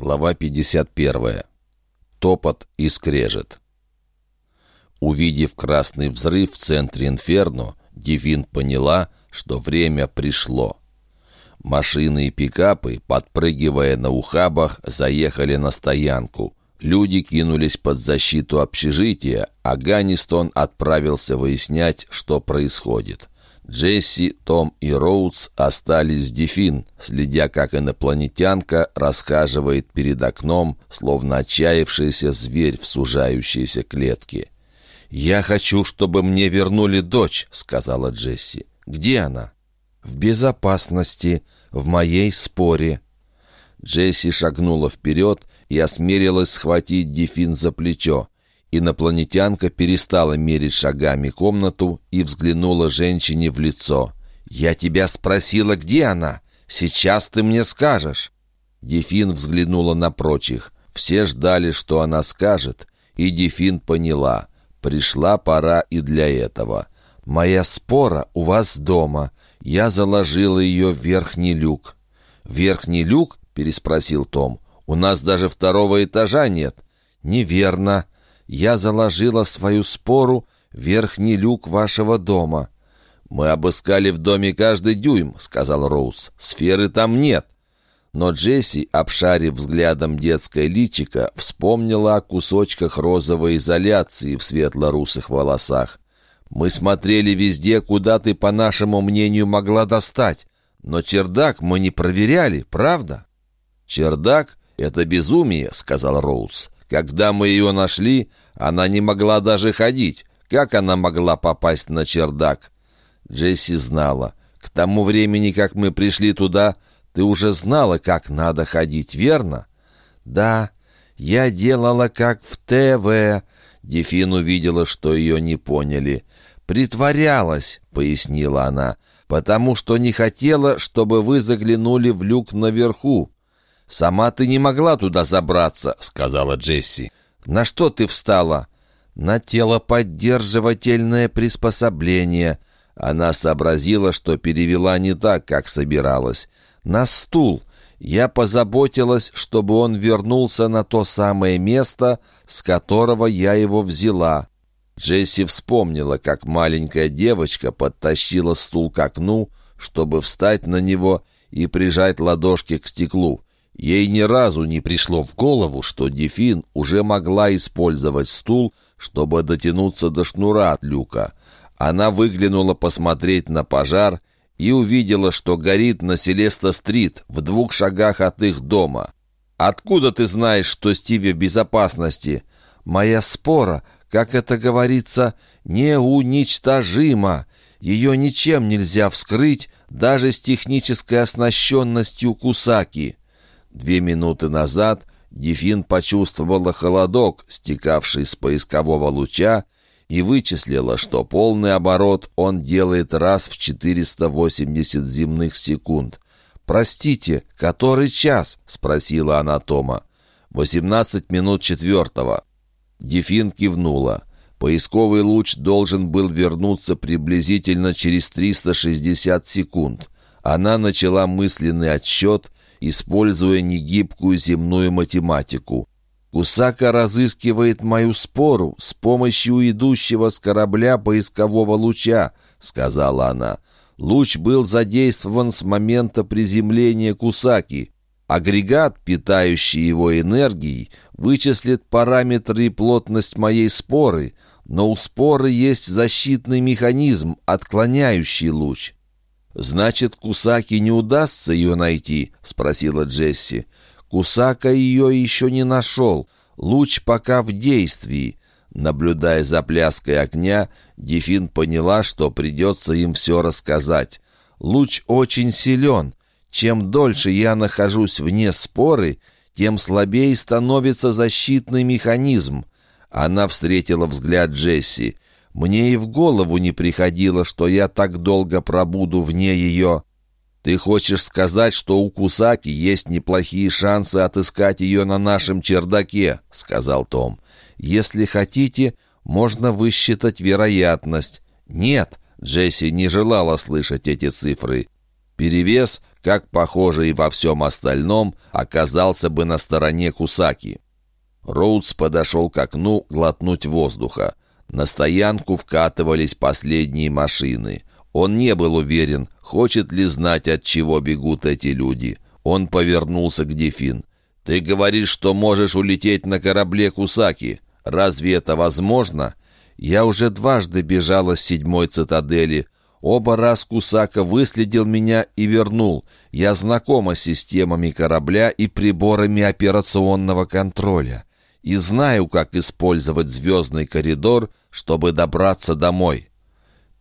Глава 51. Топот и скрежет. Увидев красный взрыв в центре Инферно, Дивин поняла, что время пришло. Машины и пикапы, подпрыгивая на ухабах, заехали на стоянку. Люди кинулись под защиту общежития, а Ганнистон отправился выяснять, что происходит. Джесси, Том и Роудс остались с Дефин, следя, как инопланетянка расхаживает перед окном, словно отчаявшийся зверь в сужающейся клетке. «Я хочу, чтобы мне вернули дочь», — сказала Джесси. «Где она?» «В безопасности, в моей споре». Джесси шагнула вперед и осмелилась схватить Дефин за плечо. Инопланетянка перестала мерить шагами комнату и взглянула женщине в лицо. «Я тебя спросила, где она? Сейчас ты мне скажешь!» Дефин взглянула на прочих. Все ждали, что она скажет, и Дефин поняла. Пришла пора и для этого. «Моя спора у вас дома. Я заложила ее в верхний люк». «Верхний люк?» — переспросил Том. «У нас даже второго этажа нет». «Неверно я заложила свою спору верхний люк вашего дома». «Мы обыскали в доме каждый дюйм», — сказал Роуз. «Сферы там нет». Но Джесси, обшарив взглядом детское личико, вспомнила о кусочках розовой изоляции в светло-русых волосах. «Мы смотрели везде, куда ты, по нашему мнению, могла достать. Но чердак мы не проверяли, правда?» «Чердак — это безумие», — сказал Роуз. Когда мы ее нашли, она не могла даже ходить. Как она могла попасть на чердак? Джесси знала. К тому времени, как мы пришли туда, ты уже знала, как надо ходить, верно? Да, я делала как в ТВ. Дефин увидела, что ее не поняли. «Притворялась», — пояснила она, — «потому что не хотела, чтобы вы заглянули в люк наверху. «Сама ты не могла туда забраться», — сказала Джесси. «На что ты встала?» «На телоподдерживательное приспособление». Она сообразила, что перевела не так, как собиралась. «На стул». Я позаботилась, чтобы он вернулся на то самое место, с которого я его взяла. Джесси вспомнила, как маленькая девочка подтащила стул к окну, чтобы встать на него и прижать ладошки к стеклу. Ей ни разу не пришло в голову, что Дефин уже могла использовать стул, чтобы дотянуться до шнура от люка. Она выглянула посмотреть на пожар и увидела, что горит на Селеста-стрит в двух шагах от их дома. «Откуда ты знаешь, что Стиви в безопасности?» «Моя спора, как это говорится, неуничтожима. Ее ничем нельзя вскрыть, даже с технической оснащенностью Кусаки». Две минуты назад Дефин почувствовала холодок, стекавший с поискового луча, и вычислила, что полный оборот он делает раз в 480 земных секунд. «Простите, который час?» — спросила она Тома. «Восемнадцать минут четвертого». Дефин кивнула. Поисковый луч должен был вернуться приблизительно через 360 секунд. Она начала мысленный отсчет — используя негибкую земную математику. Кусака разыскивает мою спору с помощью идущего с корабля поискового луча», — сказала она. «Луч был задействован с момента приземления Кусаки. Агрегат, питающий его энергией, вычислит параметры и плотность моей споры, но у споры есть защитный механизм, отклоняющий луч. «Значит, Кусаки не удастся ее найти?» — спросила Джесси. «Кусака ее еще не нашел. Луч пока в действии». Наблюдая за пляской огня, Дефин поняла, что придется им все рассказать. «Луч очень силен. Чем дольше я нахожусь вне споры, тем слабее становится защитный механизм». Она встретила взгляд Джесси. Мне и в голову не приходило, что я так долго пробуду вне ее. Ты хочешь сказать, что у Кусаки есть неплохие шансы отыскать ее на нашем чердаке?» — сказал Том. «Если хотите, можно высчитать вероятность». «Нет», — Джесси не желала слышать эти цифры. Перевес, как похоже и во всем остальном, оказался бы на стороне Кусаки. Роудс подошел к окну глотнуть воздуха. На стоянку вкатывались последние машины. Он не был уверен, хочет ли знать, от чего бегут эти люди. Он повернулся к Дефин. «Ты говоришь, что можешь улететь на корабле Кусаки. Разве это возможно?» «Я уже дважды бежала с седьмой цитадели. Оба раз Кусака выследил меня и вернул. Я знакома с системами корабля и приборами операционного контроля. И знаю, как использовать звездный коридор, чтобы добраться домой.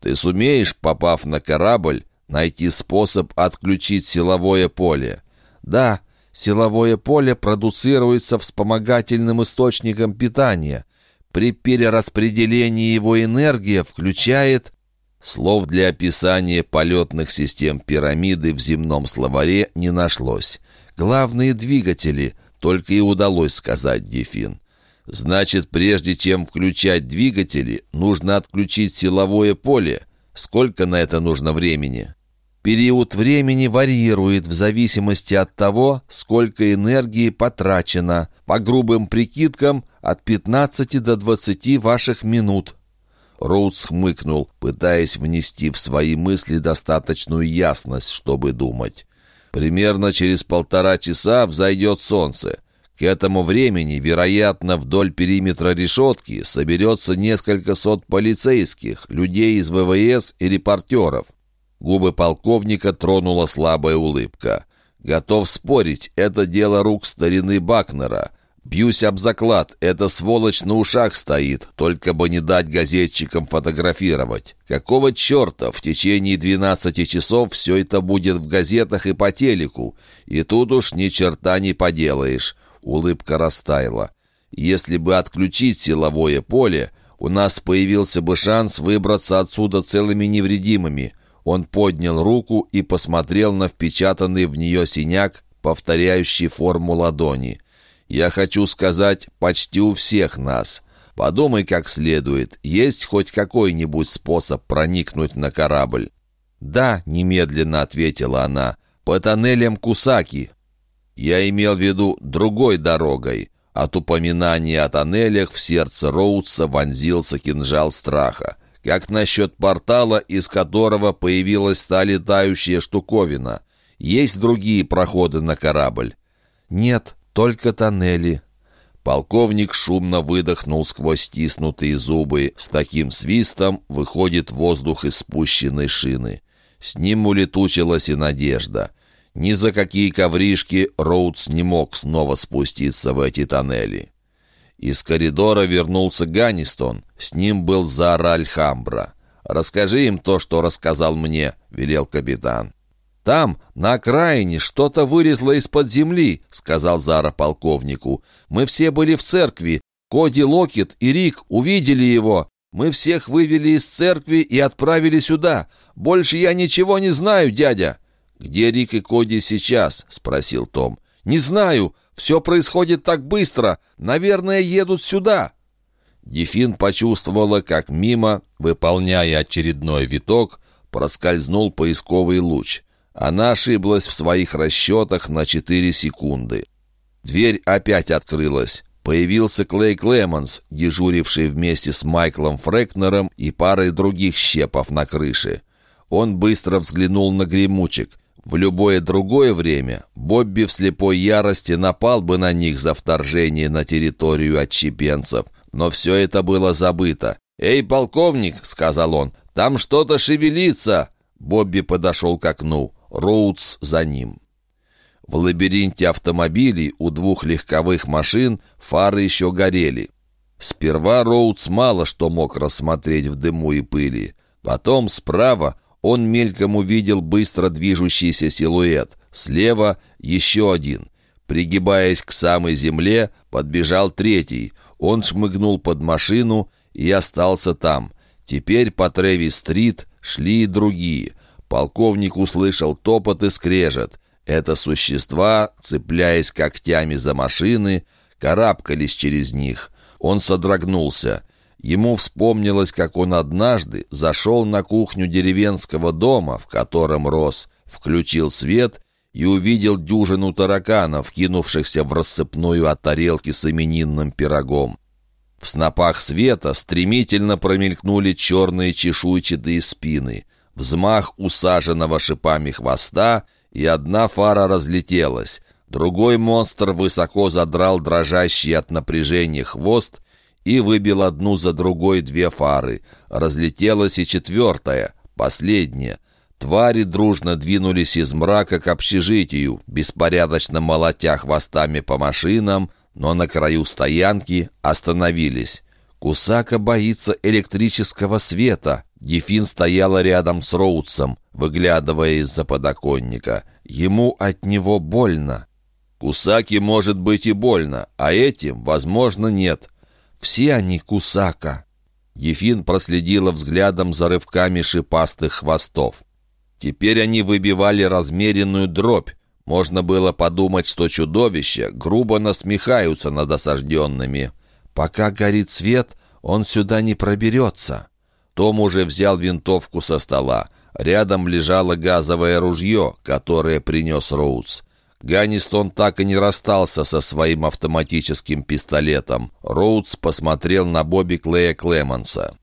Ты сумеешь, попав на корабль, найти способ отключить силовое поле? Да, силовое поле продуцируется вспомогательным источником питания. При перераспределении его энергия включает... Слов для описания полетных систем пирамиды в земном словаре не нашлось. Главные двигатели, только и удалось сказать Дефин. Значит, прежде чем включать двигатели, нужно отключить силовое поле. Сколько на это нужно времени? Период времени варьирует в зависимости от того, сколько энергии потрачено. По грубым прикидкам, от 15 до 20 ваших минут. Роудс хмыкнул, пытаясь внести в свои мысли достаточную ясность, чтобы думать. Примерно через полтора часа взойдет солнце. К этому времени, вероятно, вдоль периметра решетки соберется несколько сот полицейских, людей из ВВС и репортеров. Губы полковника тронула слабая улыбка. «Готов спорить, это дело рук старины Бакнера. Бьюсь об заклад, эта сволочь на ушах стоит, только бы не дать газетчикам фотографировать. Какого черта в течение 12 часов все это будет в газетах и по телеку? И тут уж ни черта не поделаешь». Улыбка растаяла. «Если бы отключить силовое поле, у нас появился бы шанс выбраться отсюда целыми невредимыми». Он поднял руку и посмотрел на впечатанный в нее синяк, повторяющий форму ладони. «Я хочу сказать, почти у всех нас. Подумай как следует, есть хоть какой-нибудь способ проникнуть на корабль?» «Да», — немедленно ответила она, — «по тоннелям Кусаки». Я имел в виду другой дорогой. От упоминания о тоннелях в сердце Роудса вонзился кинжал страха. Как насчет портала, из которого появилась та летающая штуковина? Есть другие проходы на корабль? Нет, только тоннели. Полковник шумно выдохнул сквозь стиснутые зубы. С таким свистом выходит воздух из спущенной шины. С ним улетучилась и надежда. Ни за какие ковришки Роудс не мог снова спуститься в эти тоннели. Из коридора вернулся Ганнистон. С ним был Зара Альхамбра. «Расскажи им то, что рассказал мне», — велел капитан. «Там, на окраине, что-то вылезло из-под земли», — сказал Зара полковнику. «Мы все были в церкви. Коди Локет и Рик увидели его. Мы всех вывели из церкви и отправили сюда. Больше я ничего не знаю, дядя». «Где Рик и Коди сейчас?» — спросил Том. «Не знаю. Все происходит так быстро. Наверное, едут сюда». Дефин почувствовала, как мимо, выполняя очередной виток, проскользнул поисковый луч. Она ошиблась в своих расчетах на 4 секунды. Дверь опять открылась. Появился Клей Клемонс, дежуривший вместе с Майклом Фрекнером и парой других щепов на крыше. Он быстро взглянул на гремучек. В любое другое время Бобби в слепой ярости напал бы на них за вторжение на территорию отщепенцев, но все это было забыто. «Эй, полковник!» — сказал он. «Там что-то шевелится!» Бобби подошел к окну. Роудс за ним. В лабиринте автомобилей у двух легковых машин фары еще горели. Сперва Роудс мало что мог рассмотреть в дыму и пыли. Потом справа он мельком увидел быстро движущийся силуэт. Слева еще один. Пригибаясь к самой земле, подбежал третий. Он шмыгнул под машину и остался там. Теперь по Трэви-стрит шли и другие. Полковник услышал топот и скрежет. Это существа, цепляясь когтями за машины, карабкались через них. Он содрогнулся. Ему вспомнилось, как он однажды зашел на кухню деревенского дома, в котором рос, включил свет и увидел дюжину тараканов, кинувшихся в рассыпную от тарелки с именинным пирогом. В снопах света стремительно промелькнули черные чешуйчатые спины, взмах усаженного шипами хвоста, и одна фара разлетелась. Другой монстр высоко задрал дрожащий от напряжения хвост и выбил одну за другой две фары. Разлетелась и четвертая, последняя. Твари дружно двинулись из мрака к общежитию, беспорядочно молотя хвостами по машинам, но на краю стоянки остановились. Кусака боится электрического света. Дефин стояла рядом с Роудсом, выглядывая из-за подоконника. Ему от него больно. Кусаки может быть и больно, а этим, возможно, нет. Все они Кусака. Ефин проследила взглядом за рывками шипастых хвостов. Теперь они выбивали размеренную дробь, можно было подумать, что чудовища грубо насмехаются над осажденными. Пока горит свет, он сюда не проберется. Том уже взял винтовку со стола. Рядом лежало газовое ружье, которое принес Роудс. Ганнистон так и не расстался со своим автоматическим пистолетом. Роудс посмотрел на Бобби Клея Клеманса.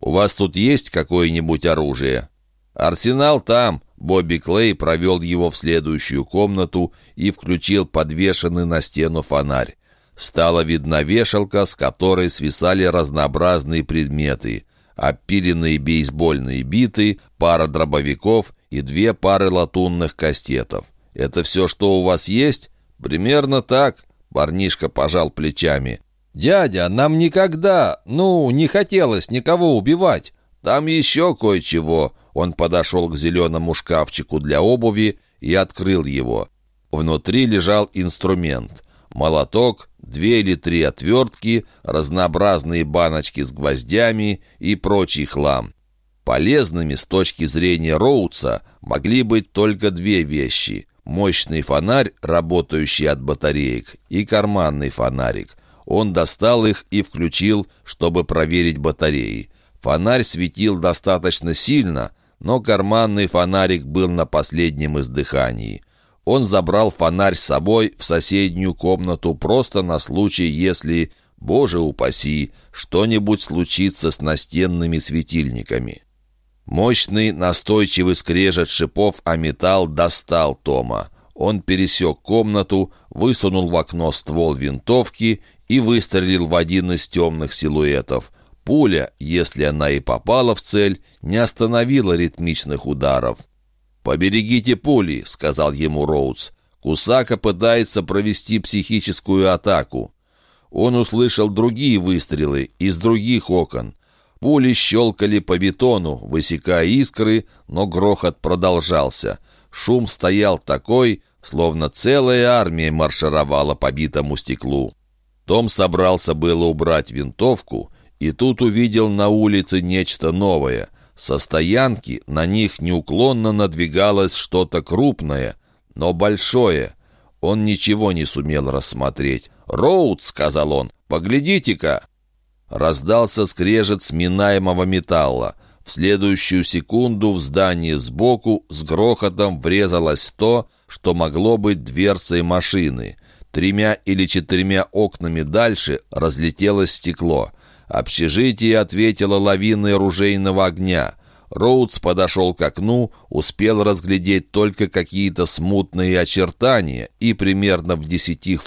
«У вас тут есть какое-нибудь оружие?» «Арсенал там», Бобби Клей провел его в следующую комнату и включил подвешенный на стену фонарь. Стала видна вешалка, с которой свисали разнообразные предметы. Опиленные бейсбольные биты, пара дробовиков и две пары латунных кастетов. «Это все, что у вас есть?» «Примерно так», — парнишка пожал плечами. «Дядя, нам никогда, ну, не хотелось никого убивать. Там еще кое-чего. Он подошел к зеленому шкафчику для обуви и открыл его. Внутри лежал инструмент. Молоток, две или три отвертки, разнообразные баночки с гвоздями и прочий хлам. Полезными с точки зрения Роудса могли быть только две вещи. Мощный фонарь, работающий от батареек, и карманный фонарик. Он достал их и включил, чтобы проверить батареи. Фонарь светил достаточно сильно, но карманный фонарик был на последнем издыхании. Он забрал фонарь с собой в соседнюю комнату просто на случай, если, боже упаси, что-нибудь случится с настенными светильниками. Мощный, настойчивый скрежет шипов о металл достал Тома. Он пересек комнату, высунул в окно ствол винтовки и выстрелил в один из темных силуэтов — Пуля, если она и попала в цель, не остановила ритмичных ударов. «Поберегите пули», — сказал ему Роудс. «Кусака пытается провести психическую атаку». Он услышал другие выстрелы из других окон. Пули щелкали по бетону, высекая искры, но грохот продолжался. Шум стоял такой, словно целая армия маршировала по битому стеклу. Том собрался было убрать винтовку, и тут увидел на улице нечто новое. Со стоянки на них неуклонно надвигалось что-то крупное, но большое. Он ничего не сумел рассмотреть. «Роуд!» — сказал он. «Поглядите-ка!» Раздался скрежет сминаемого металла. В следующую секунду в здании сбоку с грохотом врезалось то, что могло быть дверцей машины. Тремя или четырьмя окнами дальше разлетелось стекло. Общежитие ответило лавиной ружейного огня. Роудс подошел к окну, успел разглядеть только какие-то смутные очертания и примерно в десяти,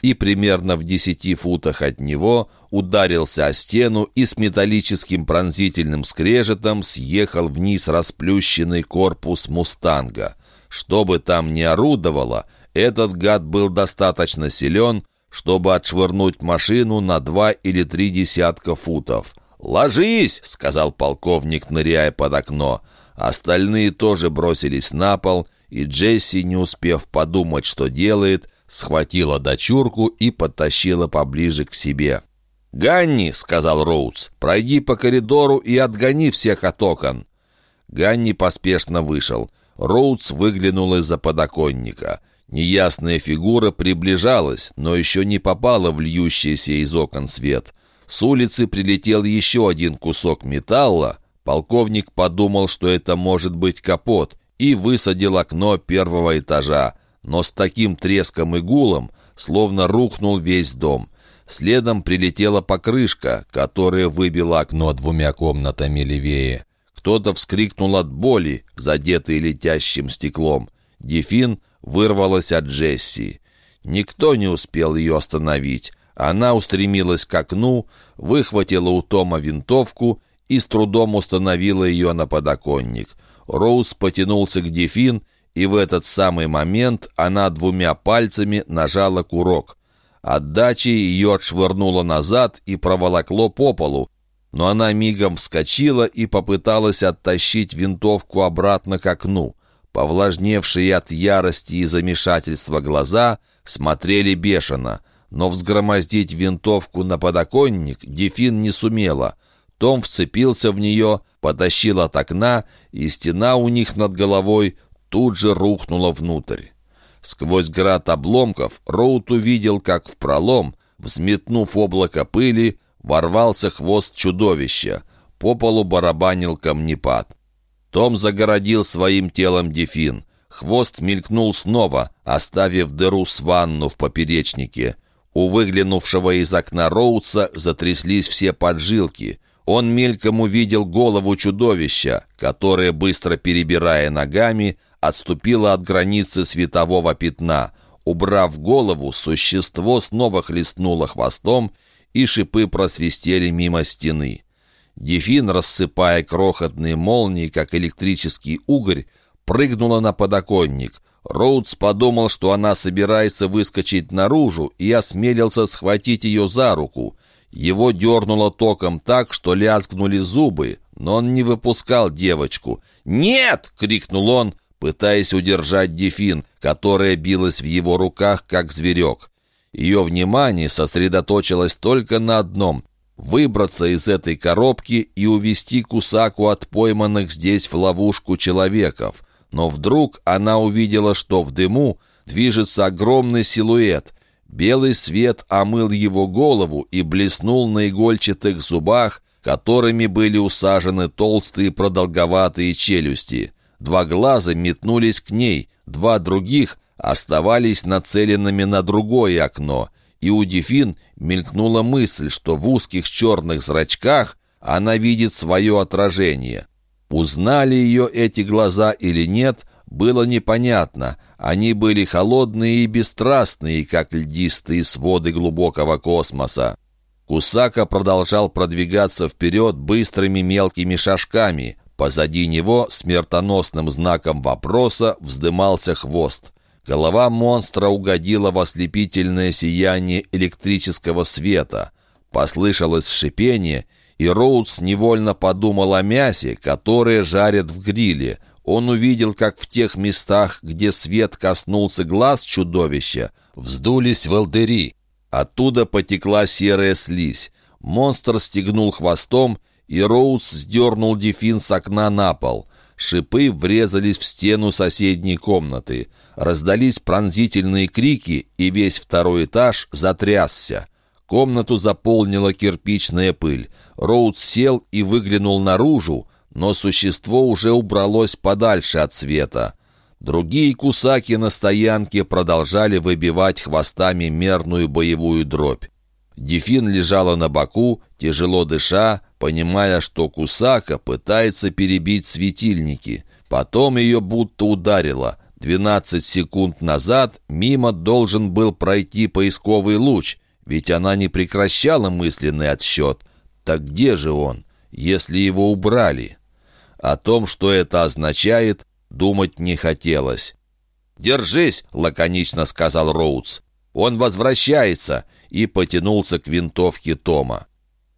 и примерно в десяти футах от него ударился о стену и с металлическим пронзительным скрежетом съехал вниз расплющенный корпус «Мустанга». Что бы там ни орудовало, этот гад был достаточно силен, чтобы отшвырнуть машину на два или три десятка футов. «Ложись!» — сказал полковник, ныряя под окно. Остальные тоже бросились на пол, и Джесси, не успев подумать, что делает, схватила дочурку и подтащила поближе к себе. «Ганни!» — сказал Роудс. «Пройди по коридору и отгони всех от окон!» Ганни поспешно вышел. Роудс выглянул из-за подоконника — Неясная фигура приближалась, но еще не попала в льющийся из окон свет. С улицы прилетел еще один кусок металла. Полковник подумал, что это может быть капот, и высадил окно первого этажа, но с таким треском и гулом, словно рухнул весь дом. Следом прилетела покрышка, которая выбила окно двумя комнатами левее. Кто-то вскрикнул от боли, задетый летящим стеклом. Дефин вырвалась от Джесси. Никто не успел ее остановить. Она устремилась к окну, выхватила у Тома винтовку и с трудом установила ее на подоконник. Роуз потянулся к Дефин, и в этот самый момент она двумя пальцами нажала курок. Отдачи ее отшвырнуло назад и проволокло по полу, но она мигом вскочила и попыталась оттащить винтовку обратно к окну. Повлажневшие от ярости и замешательства глаза смотрели бешено, но взгромоздить винтовку на подоконник Дефин не сумела. Том вцепился в нее, потащил от окна, и стена у них над головой тут же рухнула внутрь. Сквозь град обломков Роут увидел, как в пролом, взметнув облако пыли, ворвался хвост чудовища. По полу барабанил камнепад. Том загородил своим телом дефин. Хвост мелькнул снова, оставив дыру с ванну в поперечнике. У выглянувшего из окна Роудса затряслись все поджилки. Он мельком увидел голову чудовища, которое, быстро перебирая ногами, отступило от границы светового пятна. Убрав голову, существо снова хлестнуло хвостом, и шипы просвистели мимо стены. Дефин, рассыпая крохотные молнии, как электрический угорь, прыгнула на подоконник. Роудс подумал, что она собирается выскочить наружу, и осмелился схватить ее за руку. Его дернуло током так, что лязгнули зубы, но он не выпускал девочку. «Нет!» — крикнул он, пытаясь удержать Дефин, которая билась в его руках, как зверек. Ее внимание сосредоточилось только на одном — выбраться из этой коробки и увести Кусаку от пойманных здесь в ловушку человеков. Но вдруг она увидела, что в дыму движется огромный силуэт. Белый свет омыл его голову и блеснул на игольчатых зубах, которыми были усажены толстые продолговатые челюсти. Два глаза метнулись к ней, два других оставались нацеленными на другое окно, и у Дефин мелькнула мысль, что в узких черных зрачках она видит свое отражение. Узнали ее эти глаза или нет, было непонятно. Они были холодные и бесстрастные, как льдистые своды глубокого космоса. Кусака продолжал продвигаться вперед быстрыми мелкими шажками. Позади него смертоносным знаком вопроса вздымался хвост. Голова монстра угодила в ослепительное сияние электрического света. Послышалось шипение, и Роудс невольно подумал о мясе, которое жарят в гриле. Он увидел, как в тех местах, где свет коснулся глаз чудовища, вздулись волдыри. Оттуда потекла серая слизь. Монстр стегнул хвостом и Роуз сдернул дефин с окна на пол. Шипы врезались в стену соседней комнаты. Раздались пронзительные крики, и весь второй этаж затрясся. Комнату заполнила кирпичная пыль. Роуд сел и выглянул наружу, но существо уже убралось подальше от света. Другие кусаки на стоянке продолжали выбивать хвостами мерную боевую дробь. Дефин лежала на боку, тяжело дыша, понимая, что Кусака пытается перебить светильники. Потом ее будто ударило. Двенадцать секунд назад мимо должен был пройти поисковый луч, ведь она не прекращала мысленный отсчет. Так где же он, если его убрали? О том, что это означает, думать не хотелось. «Держись!» — лаконично сказал Роудс. «Он возвращается!» И потянулся к винтовке Тома.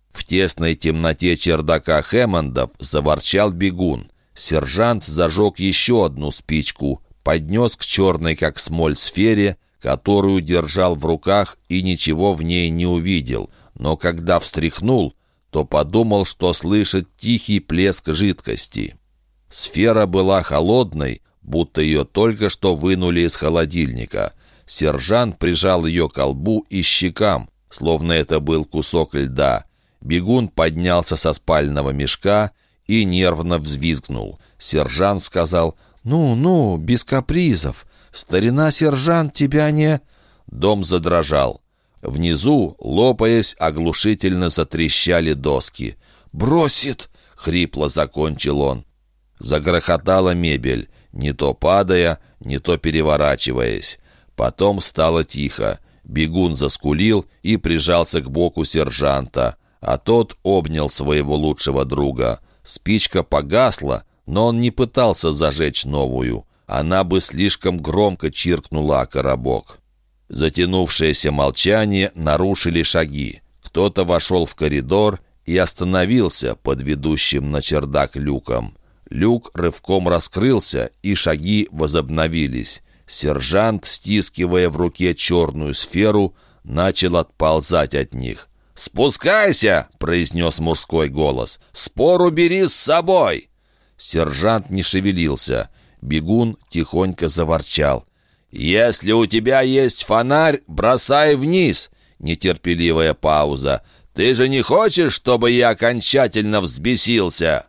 В тесной темноте чердака Хэммондов заворчал бегун. Сержант зажег еще одну спичку, поднес к черной, как смоль, сфере, которую держал в руках и ничего в ней не увидел, но когда встряхнул, то подумал, что слышит тихий плеск жидкости. Сфера была холодной, будто ее только что вынули из холодильника. Сержант прижал ее к колбу и щекам, словно это был кусок льда. Бегун поднялся со спального мешка и нервно взвизгнул. Сержант сказал «Ну, ну, без капризов. Старина сержант тебя не...» Дом задрожал. Внизу, лопаясь, оглушительно затрещали доски. «Бросит!» — хрипло закончил он. Загрохотала мебель, не то падая, не то переворачиваясь. Потом стало тихо. Бегун заскулил и прижался к боку сержанта, а тот обнял своего лучшего друга. Спичка погасла, но он не пытался зажечь новую. Она бы слишком громко чиркнула о коробок. Затянувшееся молчание нарушили шаги. Кто-то вошел в коридор и остановился под ведущим на чердак люком. Люк рывком раскрылся, и шаги возобновились. Сержант, стискивая в руке черную сферу, начал отползать от них. «Спускайся!» — произнес мужской голос. «Спор убери с собой!» Сержант не шевелился. Бегун тихонько заворчал. «Если у тебя есть фонарь, бросай вниз!» Нетерпеливая пауза. «Ты же не хочешь, чтобы я окончательно взбесился?»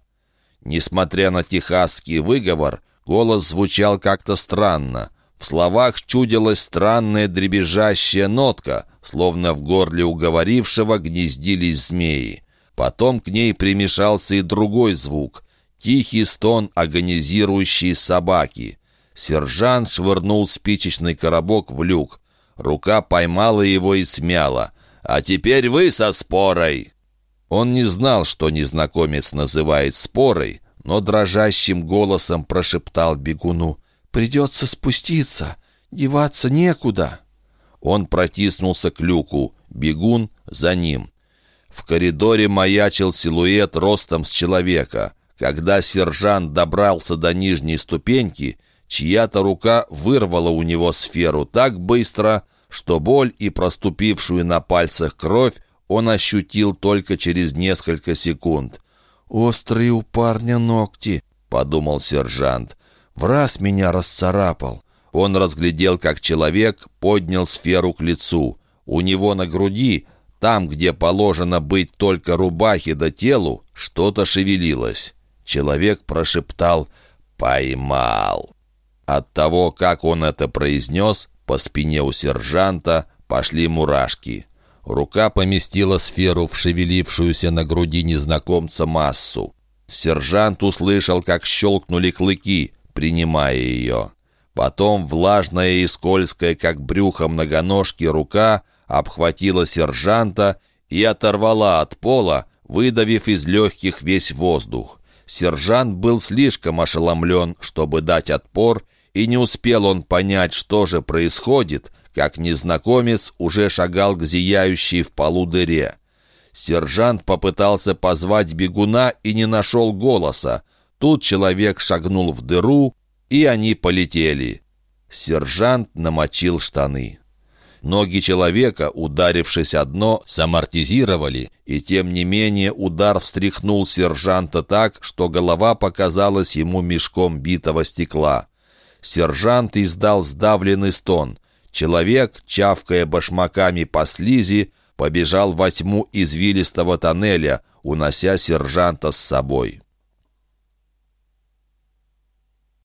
Несмотря на техасский выговор, голос звучал как-то странно. В словах чудилась странная дребезжащая нотка, словно в горле уговорившего гнездились змеи. Потом к ней примешался и другой звук — тихий стон агонизирующей собаки. Сержант швырнул спичечный коробок в люк. Рука поймала его и смяла. «А теперь вы со спорой!» Он не знал, что незнакомец называет спорой, но дрожащим голосом прошептал бегуну. «Придется спуститься, деваться некуда». Он протиснулся к люку, бегун за ним. В коридоре маячил силуэт ростом с человека. Когда сержант добрался до нижней ступеньки, чья-то рука вырвала у него сферу так быстро, что боль и проступившую на пальцах кровь он ощутил только через несколько секунд. «Острые у парня ногти», — подумал сержант. «В раз меня расцарапал». Он разглядел, как человек поднял сферу к лицу. У него на груди, там, где положено быть только рубахе до телу, что-то шевелилось. Человек прошептал «Поймал». От того, как он это произнес, по спине у сержанта пошли мурашки. Рука поместила сферу в шевелившуюся на груди незнакомца массу. Сержант услышал, как щелкнули клыки, принимая ее. Потом влажная и скользкая, как брюхо многоножки, рука обхватила сержанта и оторвала от пола, выдавив из легких весь воздух. Сержант был слишком ошеломлен, чтобы дать отпор, и не успел он понять, что же происходит, как незнакомец уже шагал к зияющей в полу дыре. Сержант попытался позвать бегуна и не нашел голоса. Тут человек шагнул в дыру, и они полетели. Сержант намочил штаны. Ноги человека, ударившись о дно, самортизировали, и тем не менее удар встряхнул сержанта так, что голова показалась ему мешком битого стекла. Сержант издал сдавленный стон. Человек, чавкая башмаками по слизи, побежал во тьму извилистого тоннеля, унося сержанта с собой.